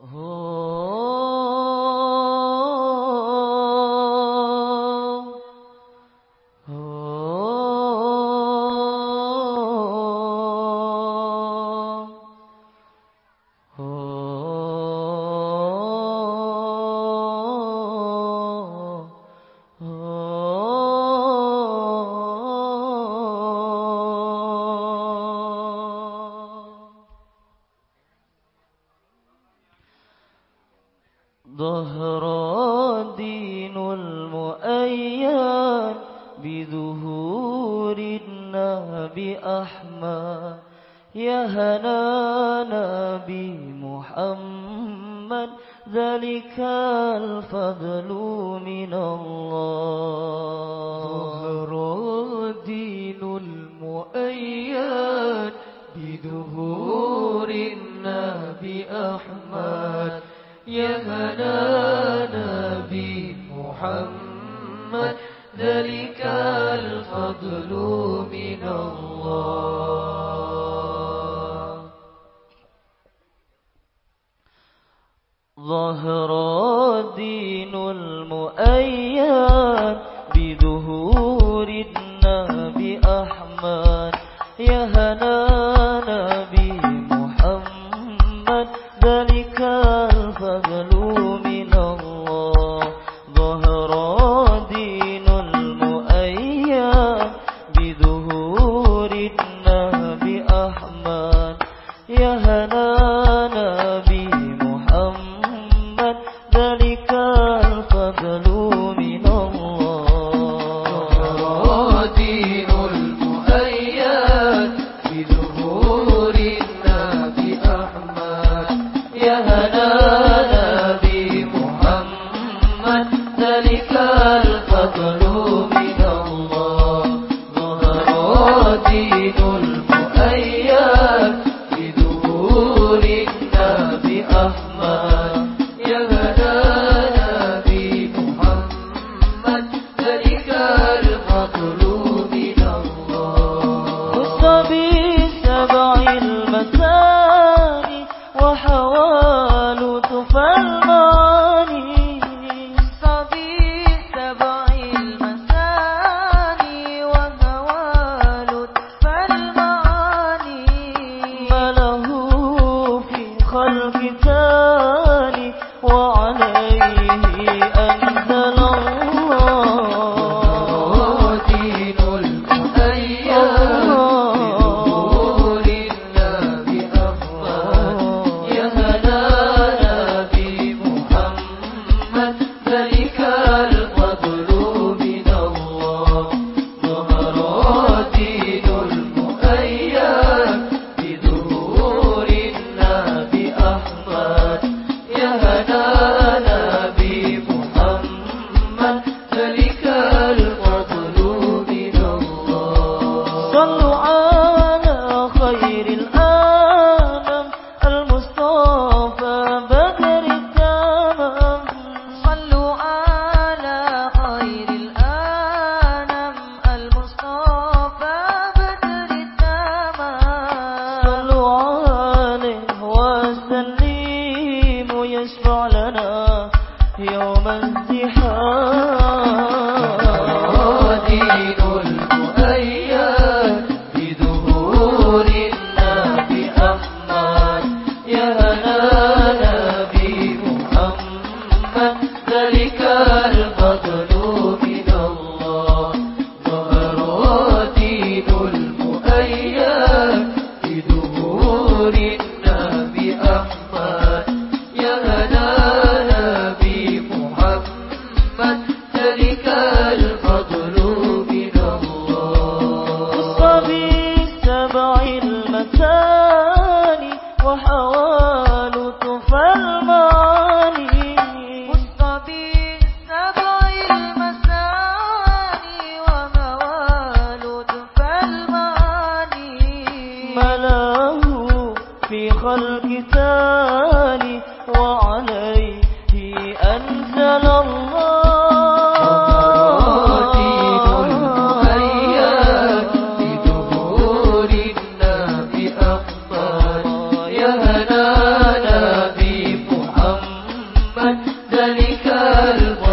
Oh. بظهور النبي أحمد يا هنا نبي محمد ذلك الفضل من الله ظهر الدين المؤيد بظهور النبي أحمد يا هنا نبي محمد ذلك الفضل من الله. ظهر ذلك الفضل من الله. دين المؤيد بظهور النبي أحمد. يا هنانا بمحمد ذلك الفضل من الله. ظهر دين المؤيد 你. صلوا على خير الأنام. المصطفى بدر التمام. صلوا على خير الأنام. المصطفى بدر التمام. صلوا عليه وسلموا يشفع لنا يوم الزحام. كلمتان وحوالك فالمعاني مستبي سبع المساني وموالد فالمعاني ملاه في خلق تاني حبا ذلك البطل